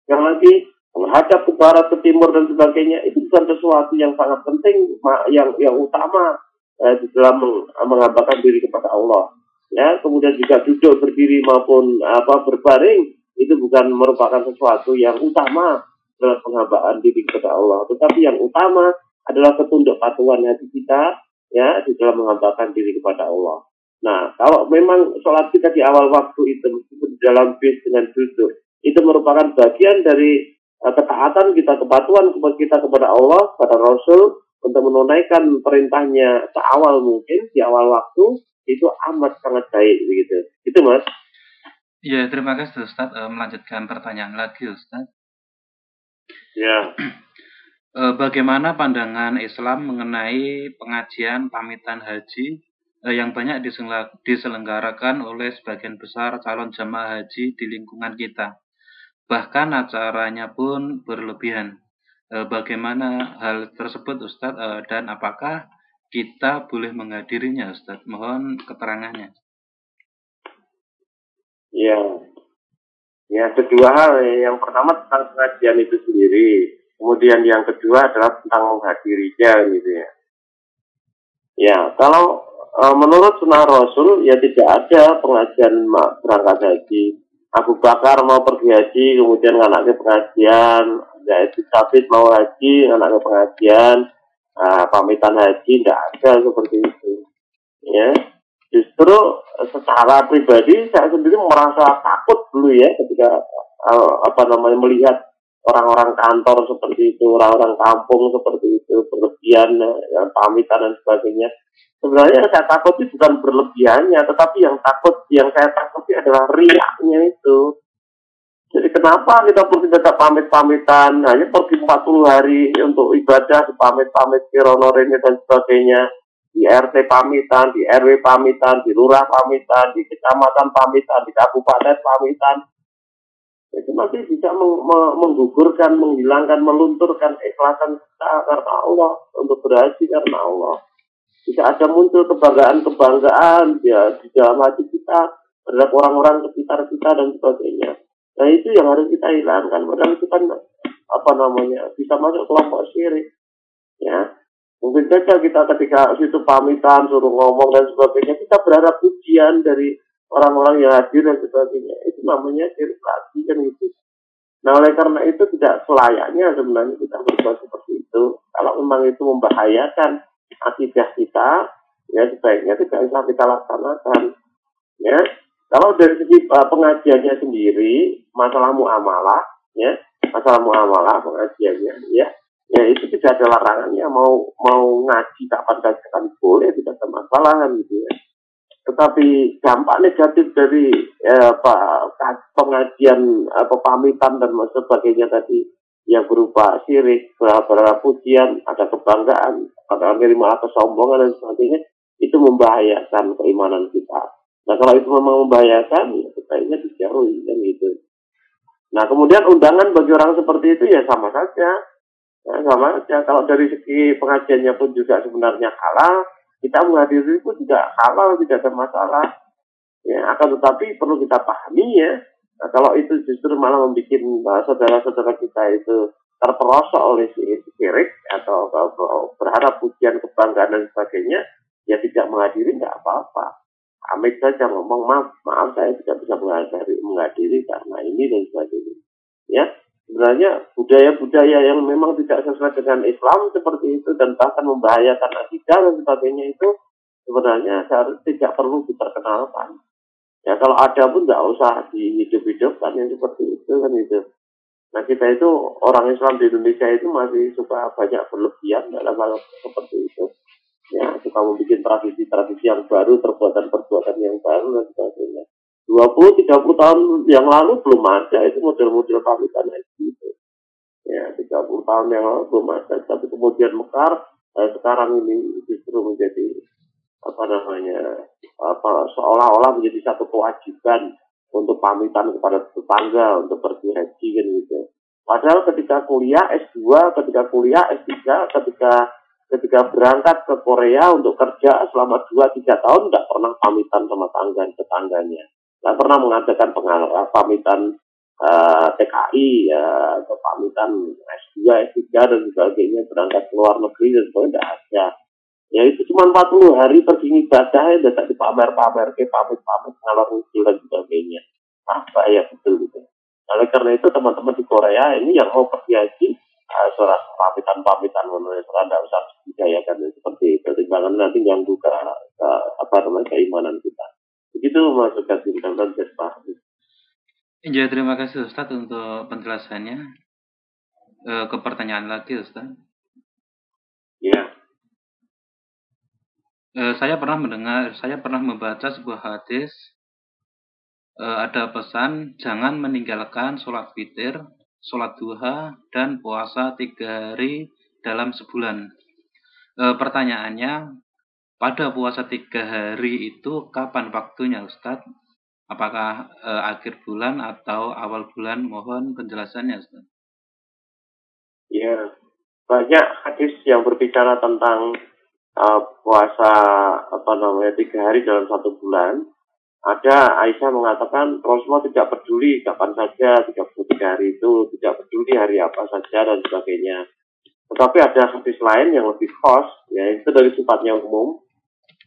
Yang lagi menghadap ke barat, ke timur dan sebagainya itu bukan sesuatu yang sangat penting, yang yang utama eh, di dalam menghambakan diri kepada Allah. Ya, kemudian juga duduk berdiri maupun apa berbaring itu bukan merupakan sesuatu yang utama dalam penghambaan diri kepada Allah, tetapi yang utama adalah ketunduk patuhan hati kita ya di dalam menghambakan diri kepada Allah. Nah, kalau memang sholat kita di awal waktu itu meskipun di dalam bis dengan duduk itu merupakan bagian dari uh, ketaatan kita, kepatuhan kita kepada Allah, kepada Rasul, untuk menunaikan perintahnya seawal mungkin di awal waktu itu amat sangat baik begitu. Itu Mas. Ya, terima kasih Ustaz. E, melanjutkan pertanyaan lagi Ustaz. Ya. E, bagaimana pandangan Islam mengenai pengajian pamitan haji e, yang banyak diselenggarakan oleh sebagian besar calon jamaah haji di lingkungan kita? Bahkan acaranya pun berlebihan bagaimana hal tersebut Ustadz e, dan apakah kita boleh menghadirinya Ustadz? Mohon keterangannya. Ya, ya kedua hal yang pertama tentang pengajian itu sendiri, kemudian yang kedua adalah tentang menghadirinya gitu ya. Ya, kalau menurut sunnah Rasul ya tidak ada pengajian berangkat haji. Abu Bakar mau pergi haji, kemudian anaknya pengajian, ya itu Sabit mau haji anaknya pengajian. Nah, pamitan haji tidak ada seperti itu. Ya justru secara pribadi saya sendiri merasa takut dulu ya ketika uh, apa namanya melihat orang-orang kantor seperti itu orang-orang kampung seperti itu berlebihan ya, pamitan dan sebagainya. Sebenarnya saya takut itu bukan berlebihannya tetapi yang takut yang saya takuti adalah riaknya itu jadi kenapa kita pergi tetap pamit-pamitan, hanya pergi 40 hari untuk ibadah, pamit-pamit kironorin dan sebagainya, di RT pamitan, di RW pamitan, di lurah pamitan, di kecamatan pamitan, di kabupaten pamitan. Itu masih bisa meng menggugurkan, menghilangkan, melunturkan ikhlasan kita karena Allah, untuk berhaji karena Allah. Bisa ada muncul kebanggaan-kebanggaan ya, di dalam hati kita terhadap orang-orang sekitar kita dan sebagainya. Nah itu yang harus kita hilangkan. Padahal itu kan apa namanya bisa masuk kelompok syirik. Ya, mungkin saja kita ketika situ pamitan suruh ngomong dan sebagainya kita berharap pujian dari orang-orang yang hadir dan sebagainya. Itu namanya syirik lagi kan gitu. Nah oleh karena itu tidak selayaknya sebenarnya kita berbuat seperti itu. Kalau memang itu membahayakan akidah kita, ya sebaiknya tidak usah kita laksanakan. Ya, kalau dari segi uh, pengajiannya sendiri, masalah muamalah, ya, masalah muamalah pengajiannya, ya, ya itu tidak ada larangannya. Mau mau ngaji kapan kapan boleh, tidak ada masalah kan gitu ya. Tetapi dampak negatif dari apa pengajian apa pamitan dan sebagainya tadi yang berupa syirik, beberapa pujian, ada kebanggaan, ada malah kesombongan dan sebagainya, itu membahayakan keimanan kita. Nah kalau itu memang membahayakan, ya sebaiknya dijauhi kan gitu. Nah kemudian undangan bagi orang seperti itu ya sama saja. Ya, sama saja. Kalau dari segi pengajiannya pun juga sebenarnya halal, kita menghadiri pun juga halal, tidak ada masalah. Ya, akan tetapi perlu kita pahami ya. Nah, kalau itu justru malah membuat saudara-saudara kita itu terperosok oleh si sirik atau, atau berharap pujian kebanggaan dan sebagainya, ya tidak menghadiri nggak apa-apa. Amit saja ngomong maaf, maaf saya tidak bisa menghadiri, menghadiri karena ini dan sebagainya. Ya, sebenarnya budaya-budaya yang memang tidak sesuai dengan Islam seperti itu dan bahkan membahayakan akidah dan sebagainya itu sebenarnya seharusnya tidak perlu diperkenalkan. Ya kalau ada pun nggak usah dihidup-hidupkan yang seperti itu kan itu. Nah kita itu orang Islam di Indonesia itu masih suka banyak berlebihan dalam hal seperti itu. Ya suka membuat tradisi-tradisi yang baru, perbuatan-perbuatan yang baru dan sebagainya. 20-30 tahun yang lalu belum ada itu model-model pamitan itu. Ya 30 tahun yang lalu belum ada, tapi kemudian mekar. Eh, sekarang ini justru menjadi apa namanya apa seolah-olah menjadi satu kewajiban untuk pamitan kepada tetangga untuk pergi haji kan gitu. Padahal ketika kuliah S2, ketika kuliah S3, ketika ketika berangkat ke Korea untuk kerja selama 2-3 tahun tidak pernah pamitan sama tangga tetangganya. Tidak pernah mengadakan pengalaman pamitan uh, eh, TKI ya, atau pamitan S2, S3 dan sebagainya berangkat ke luar negeri dan sebagainya tidak ada Ya itu cuma 40 hari pergi ibadah ya tak dipamer-pamer ke pamit-pamit ngalor ngidul dan sebagainya. Apa ya betul gitu. Oleh karena itu teman-teman di Korea ini yang mau pergi haji uh, surat pamitan-pamitan menurut saya tidak usah dijayakan seperti itu. Nanti yang buka ke, apa namanya keimanan kita. Begitu Mas Gatin dan Pak. Ya, terima kasih Ustaz untuk penjelasannya. E, ke pertanyaan lagi Ustaz. Ya eh, saya pernah mendengar, saya pernah membaca sebuah hadis eh, ada pesan jangan meninggalkan sholat witir, sholat duha, dan puasa tiga hari dalam sebulan. Eh, pertanyaannya, pada puasa tiga hari itu kapan waktunya Ustadz? Apakah eh, akhir bulan atau awal bulan? Mohon penjelasannya Ustadz. Ya, banyak hadis yang berbicara tentang uh, puasa apa namanya tiga hari dalam satu bulan, ada Aisyah mengatakan Rasulullah tidak peduli kapan saja 33 hari itu, tidak peduli hari apa saja dan sebagainya. Tetapi ada hadis lain yang lebih khos, yaitu dari sifatnya umum,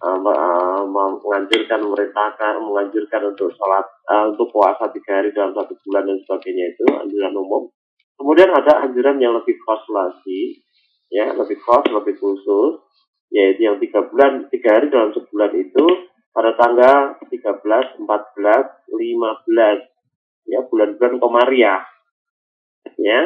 uh, uh, menganjurkan memerintahkan, menganjurkan untuk sholat, uh, untuk puasa tiga hari dalam satu bulan dan sebagainya itu anjuran umum. Kemudian ada anjuran yang lebih khos lagi, ya lebih khos, lebih khusus, yaitu yang tiga bulan tiga hari dalam sebulan itu pada tanggal 13, 14, 15 ya bulan-bulan komariah ya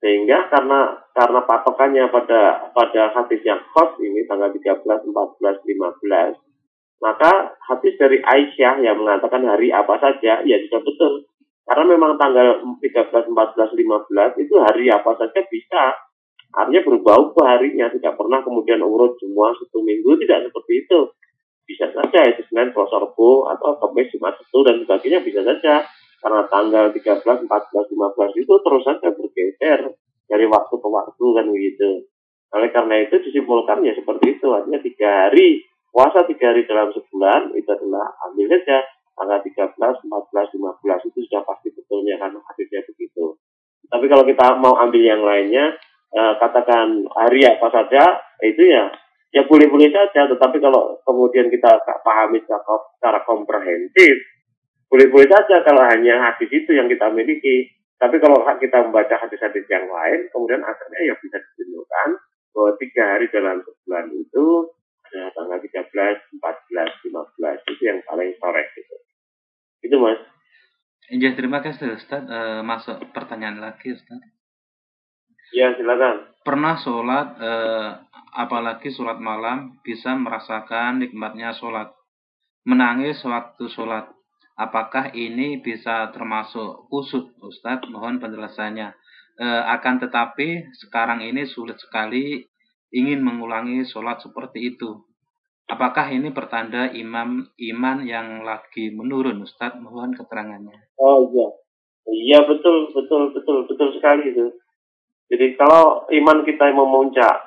sehingga karena karena patokannya pada pada hadis yang khos ini tanggal 13, 14, 15 maka hadis dari Aisyah yang mengatakan hari apa saja ya sudah betul karena memang tanggal 13, 14, 15 itu hari apa saja bisa Artinya berubah-ubah harinya, tidak pernah kemudian urut semua satu minggu, tidak seperti itu. Bisa saja itu Senin, Selasa, Rabu, atau Kamis, Jumat, Sabtu, dan sebagainya bisa saja. Karena tanggal 13, 14, 15 itu terus saja bergeser dari waktu ke waktu kan begitu. Oleh karena itu disimpulkan ya seperti itu. Artinya tiga hari, puasa tiga hari dalam sebulan itu adalah ambil saja tanggal 13, 14, 15 itu sudah pasti betulnya kan hadisnya begitu. Tapi kalau kita mau ambil yang lainnya, uh, katakan hari apa saja itu ya ya boleh-boleh saja tetapi kalau kemudian kita pahami secara komprehensif boleh-boleh saja kalau hanya hadis itu yang kita miliki tapi kalau kita membaca hadis-hadis yang lain kemudian akhirnya ya bisa disimpulkan bahwa tiga hari dalam sebulan itu ada tanggal 13, 14, 15 itu yang paling sore gitu. Itu mas. Ya terima kasih Ustaz. E, masuk pertanyaan lagi Ustaz. Ya, silakan. Pernah sholat, eh, apalagi sholat malam, bisa merasakan nikmatnya sholat. Menangis waktu sholat. Apakah ini bisa termasuk kusut, Ustadz? Mohon penjelasannya. Eh, akan tetapi, sekarang ini sulit sekali ingin mengulangi sholat seperti itu. Apakah ini pertanda imam iman yang lagi menurun, Ustadz? Mohon keterangannya. Oh iya, iya betul, betul, betul, betul sekali itu. Jadi kalau iman kita memuncak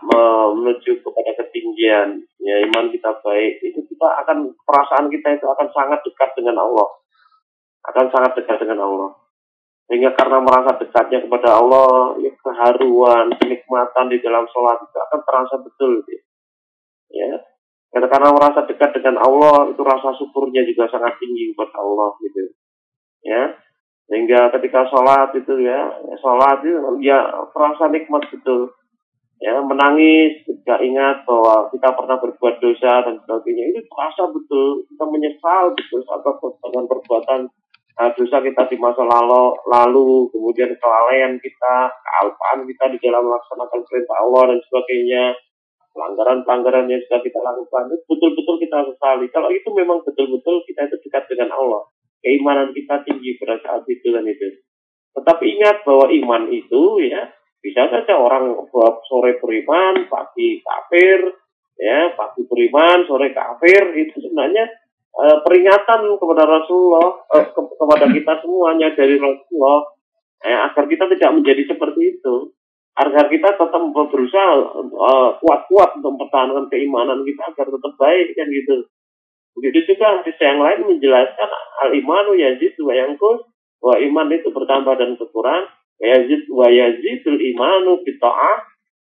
menuju kepada ketinggian, ya iman kita baik, itu kita akan perasaan kita itu akan sangat dekat dengan Allah, akan sangat dekat dengan Allah. sehingga karena merasa dekatnya kepada Allah ya keharuan kenikmatan di dalam sholat itu akan terasa betul gitu. ya. Karena, karena merasa dekat dengan Allah itu rasa syukurnya juga sangat tinggi kepada Allah gitu. Ya. Sehingga ketika sholat itu ya sholat itu ya terasa nikmat betul. Ya menangis ketika ingat bahwa kita pernah berbuat dosa dan sebagainya. Itu terasa betul kita menyesal betul atas dengan perbuatan uh, dosa kita di masa lalu lalu kemudian kelalaian kita kealpaan kita di dalam melaksanakan perintah Allah dan sebagainya pelanggaran-pelanggaran yang sudah kita lakukan itu betul-betul kita sesali. Kalau itu memang betul-betul kita itu dekat dengan Allah keimanan kita tinggi pada saat itu dan itu. Tetapi ingat bahwa iman itu ya bisa saja orang sore beriman, pagi kafir, ya pagi beriman, sore kafir itu sebenarnya eh, peringatan kepada Rasulullah, eh, ke kepada kita semuanya dari Rasulullah, eh, agar kita tidak menjadi seperti itu, agar kita tetap berusaha eh, kuat-kuat untuk mempertahankan keimanan kita agar tetap baik kan gitu. Begitu juga hadis yang lain menjelaskan al imanu yazid wa yangkus bahwa iman itu bertambah dan berkurang Yazid wa yazidul imanu bita'ah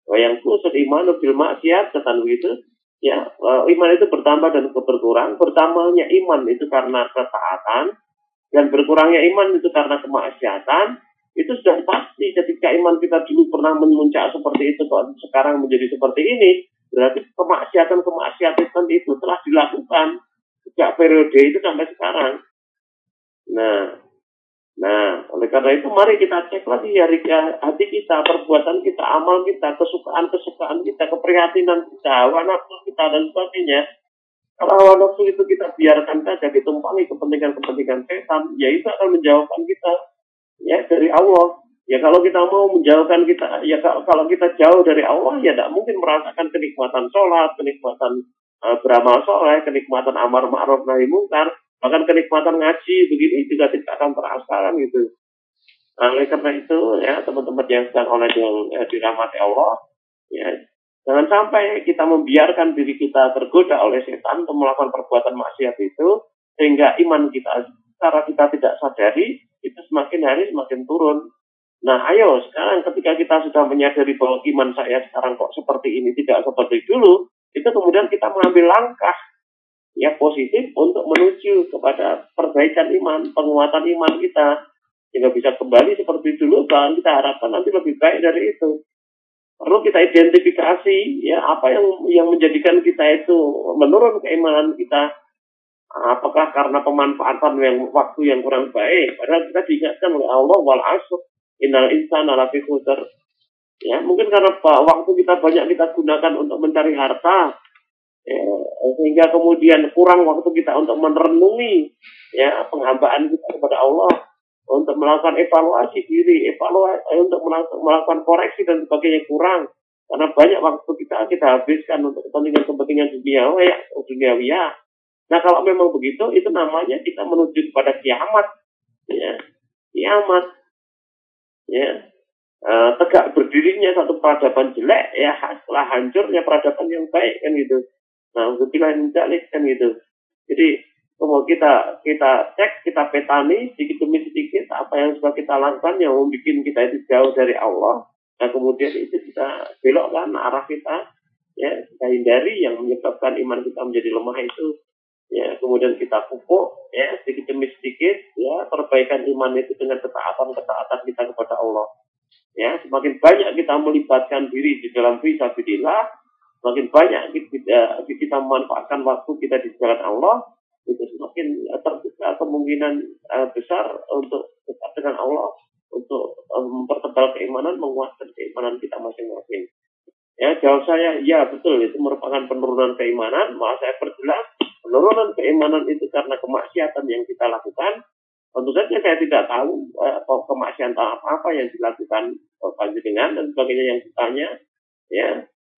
wa yang kusur imanu bil maksiat kata begitu ya iman itu bertambah dan berkurang. Bertambahnya iman itu karena ketaatan. Dan berkurangnya iman itu karena kemaksiatan. Itu sudah pasti ketika iman kita dulu pernah memuncak seperti itu kok sekarang menjadi seperti ini berarti kemaksiatan kemaksiatan itu telah dilakukan sejak periode itu sampai sekarang. Nah Nah, oleh karena itu mari kita cek lagi ya hati kita, perbuatan kita, amal kita, kesukaan-kesukaan kita, keprihatinan kita, hawa kita dan sebagainya. Kalau hawa nafsu itu kita biarkan saja ditumpangi kepentingan-kepentingan setan, ya itu akan menjauhkan kita ya dari Allah. Ya kalau kita mau menjauhkan kita, ya kalau kita jauh dari Allah, ya tidak mungkin merasakan kenikmatan sholat, kenikmatan uh, beramal soleh, kenikmatan amar ma'ruf nahi mungkar, bahkan kenikmatan ngaji begini juga tidak akan terasa kan gitu. Nah, oleh karena itu ya teman-teman yang sedang oleh eh, dirahmati Allah, ya jangan sampai kita membiarkan diri kita tergoda oleh setan untuk melakukan perbuatan maksiat itu sehingga iman kita secara kita tidak sadari itu semakin hari semakin turun. Nah, ayo sekarang ketika kita sudah menyadari bahwa iman saya sekarang kok seperti ini tidak seperti dulu, itu kemudian kita mengambil langkah ya positif untuk menuju kepada perbaikan iman, penguatan iman kita sehingga bisa kembali seperti dulu bahkan kita harapkan nanti lebih baik dari itu. Perlu kita identifikasi ya apa yang yang menjadikan kita itu menurun keimanan kita. Apakah karena pemanfaatan yang waktu yang kurang baik? Padahal kita diingatkan oleh Allah wal asr innal insana lafi khusr. Ya, mungkin karena waktu kita banyak kita gunakan untuk mencari harta, ya, sehingga kemudian kurang waktu kita untuk merenungi ya penghambaan kita kepada Allah. Untuk melakukan evaluasi diri, evaluasi eh, untuk melakukan koreksi dan sebagainya kurang. Karena banyak waktu kita kita habiskan untuk kepentingan-kepentingan dunia ya duniawi ya. Nah kalau memang begitu itu namanya kita menuju kepada kiamat ya. Kiamat. Ya. Uh, tegak berdirinya satu peradaban jelek ya setelah hancurnya peradaban yang baik kan gitu Nah, untuk min dalik kan gitu. Jadi kalau kita kita cek, kita petani sedikit demi sedikit apa yang sudah kita lakukan yang membuat kita itu jauh dari Allah. Nah kemudian itu kita belokkan arah kita, ya kita hindari yang menyebabkan iman kita menjadi lemah itu. Ya kemudian kita pupuk, ya sedikit demi sedikit, ya perbaikan iman itu dengan ketaatan ketaatan kita kepada Allah. Ya semakin banyak kita melibatkan diri di dalam fisabilillah, semakin banyak kita, kita memanfaatkan waktu kita di jalan Allah, itu semakin terbuka kemungkinan uh, besar untuk dekat dengan Allah, untuk mempertebal keimanan, menguatkan keimanan kita masing-masing. Ya, jawab saya, ya betul, itu merupakan penurunan keimanan, malah saya perjelas, penurunan keimanan itu karena kemaksiatan yang kita lakukan, Tentu saja saya tidak tahu eh, kemaksiatan apa-apa yang dilakukan panjenengan dan sebagainya yang ditanya. Ya,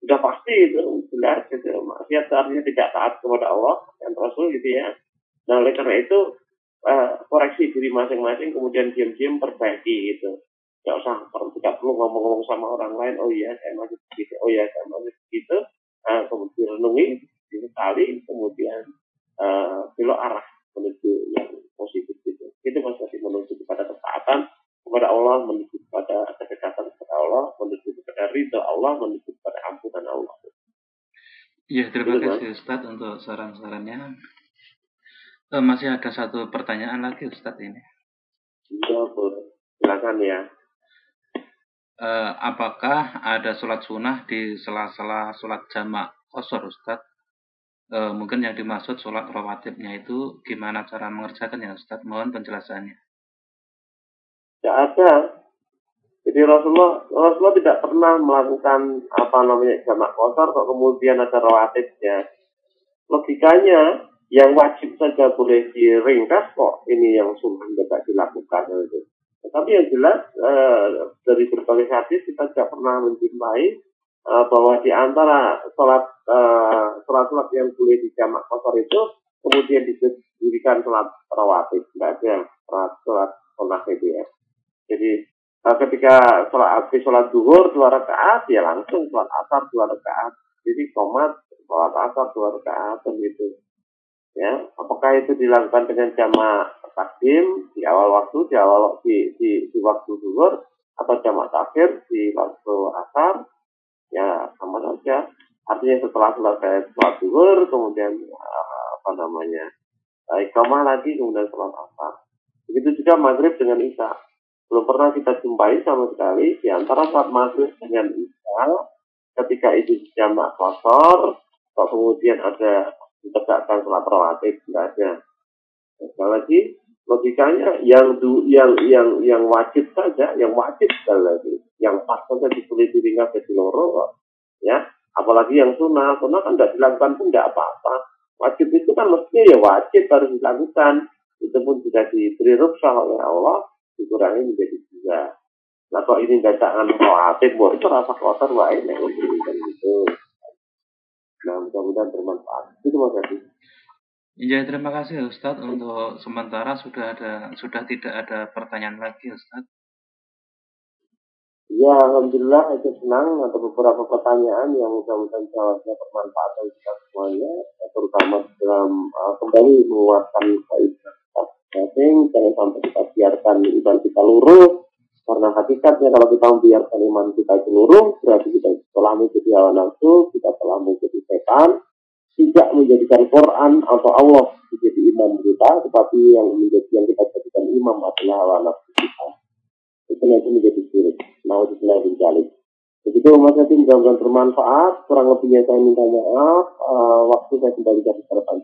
sudah pasti itu jelas gitu maksiat artinya tidak taat kepada Allah dan Rasul gitu ya. Nah oleh karena itu uh, koreksi diri masing-masing kemudian diam-diam perbaiki gitu. Tidak usah tidak perlu ngomong-ngomong sama orang lain oh iya saya masih begitu oh iya saya masih begitu. Uh, kemudian renungi sekali kemudian uh, belok arah menuju yang positif gitu. Itu masih menuju kepada ketaatan kepada Allah, menuju kepada kedekatan kepada Allah, menuju kepada ridha Allah, menuju kepada ampunan Allah. Iya, terima Betul, kasih Ustadz untuk saran-sarannya. Eh, masih ada satu pertanyaan lagi Ustadz ini. Iya, boleh. Silakan ya. Eh, apakah ada sholat sunnah di sela-sela sholat jamak kosor Ustadz? Eh, mungkin yang dimaksud sholat rawatibnya itu gimana cara mengerjakannya Ustadz? Mohon penjelasannya. Tidak ada. Jadi Rasulullah Rasulullah tidak pernah melakukan apa namanya jamak kotor kok kemudian ada rawatibnya. Logikanya yang wajib saja boleh diringkas kok ini yang sunnah tidak dilakukan itu. Tetapi yang jelas eh, dari berbagai hadis kita tidak pernah menjumpai eh, bahwa di antara sholat eh, sholat sholat yang boleh dijamak kotor itu kemudian didirikan sholat rawatib tidak ada sholat sholat sunnah itu ya. Jadi eh, ketika sholat habis sholat duhur dua rakaat ya langsung sholat asar dua rakaat. Jadi komat sholat asar dua rakaat begitu. Ya, apakah itu dilakukan dengan jamak takdim di awal waktu, di awal di di, di waktu duhur atau jamak takhir di waktu asar? Ya sama saja. Artinya setelah selesai sholat duhur kemudian eh, apa namanya iqamah lagi kemudian sholat asar. Begitu juga maghrib dengan isya belum pernah kita jumpai sama sekali. Di antara sholat maghrib dengan isya ketika itu jamak kosor kok kemudian ada ditegakkan rawatib tidak ada. Sekali lagi logikanya yang du, yang yang yang wajib saja yang wajib sekali lagi. Yang pas saja ditulis di ringkas ke loro ya. Apalagi yang sunnah. Sunnah kan tidak dilakukan pun tidak apa-apa. Wajib itu kan mestinya ya wajib harus dilakukan. Itu pun sudah diberi rukhsah oleh Allah dikurangi menjadi tiga. Nah kalau ini bacaan rawatib, buat itu rasa kotor baik, nah kan gitu. Nah mudah-mudahan bermanfaat. Itu terima kasih. Iya, terima kasih Ustadz. Untuk sementara sudah ada sudah tidak ada pertanyaan lagi Ustadz. Ya, Alhamdulillah itu senang ada beberapa pertanyaan yang mudah-mudahan jawabnya bermanfaat bagi kita semuanya, ya, terutama dalam uh, kembali menguatkan kaidah Jadi jangan sampai kita biarkan iman kita luruh, karena hakikatnya kalau kita membiarkan iman kita itu luruh, berarti kita telah menjadi hawa nafsu, kita telah menjadi setan, tidak menjadikan Quran atau Allah menjadi imam kita, tetapi yang menjadi yang kita jadikan imam adalah hawa nafsu kita. Itu nanti menjadi. Nauzubillah bin jalik. Begitu Mas Yati mudah-mudahan bermanfaat. Kurang lebihnya saya minta maaf. Uh, waktu saya kembali dari depan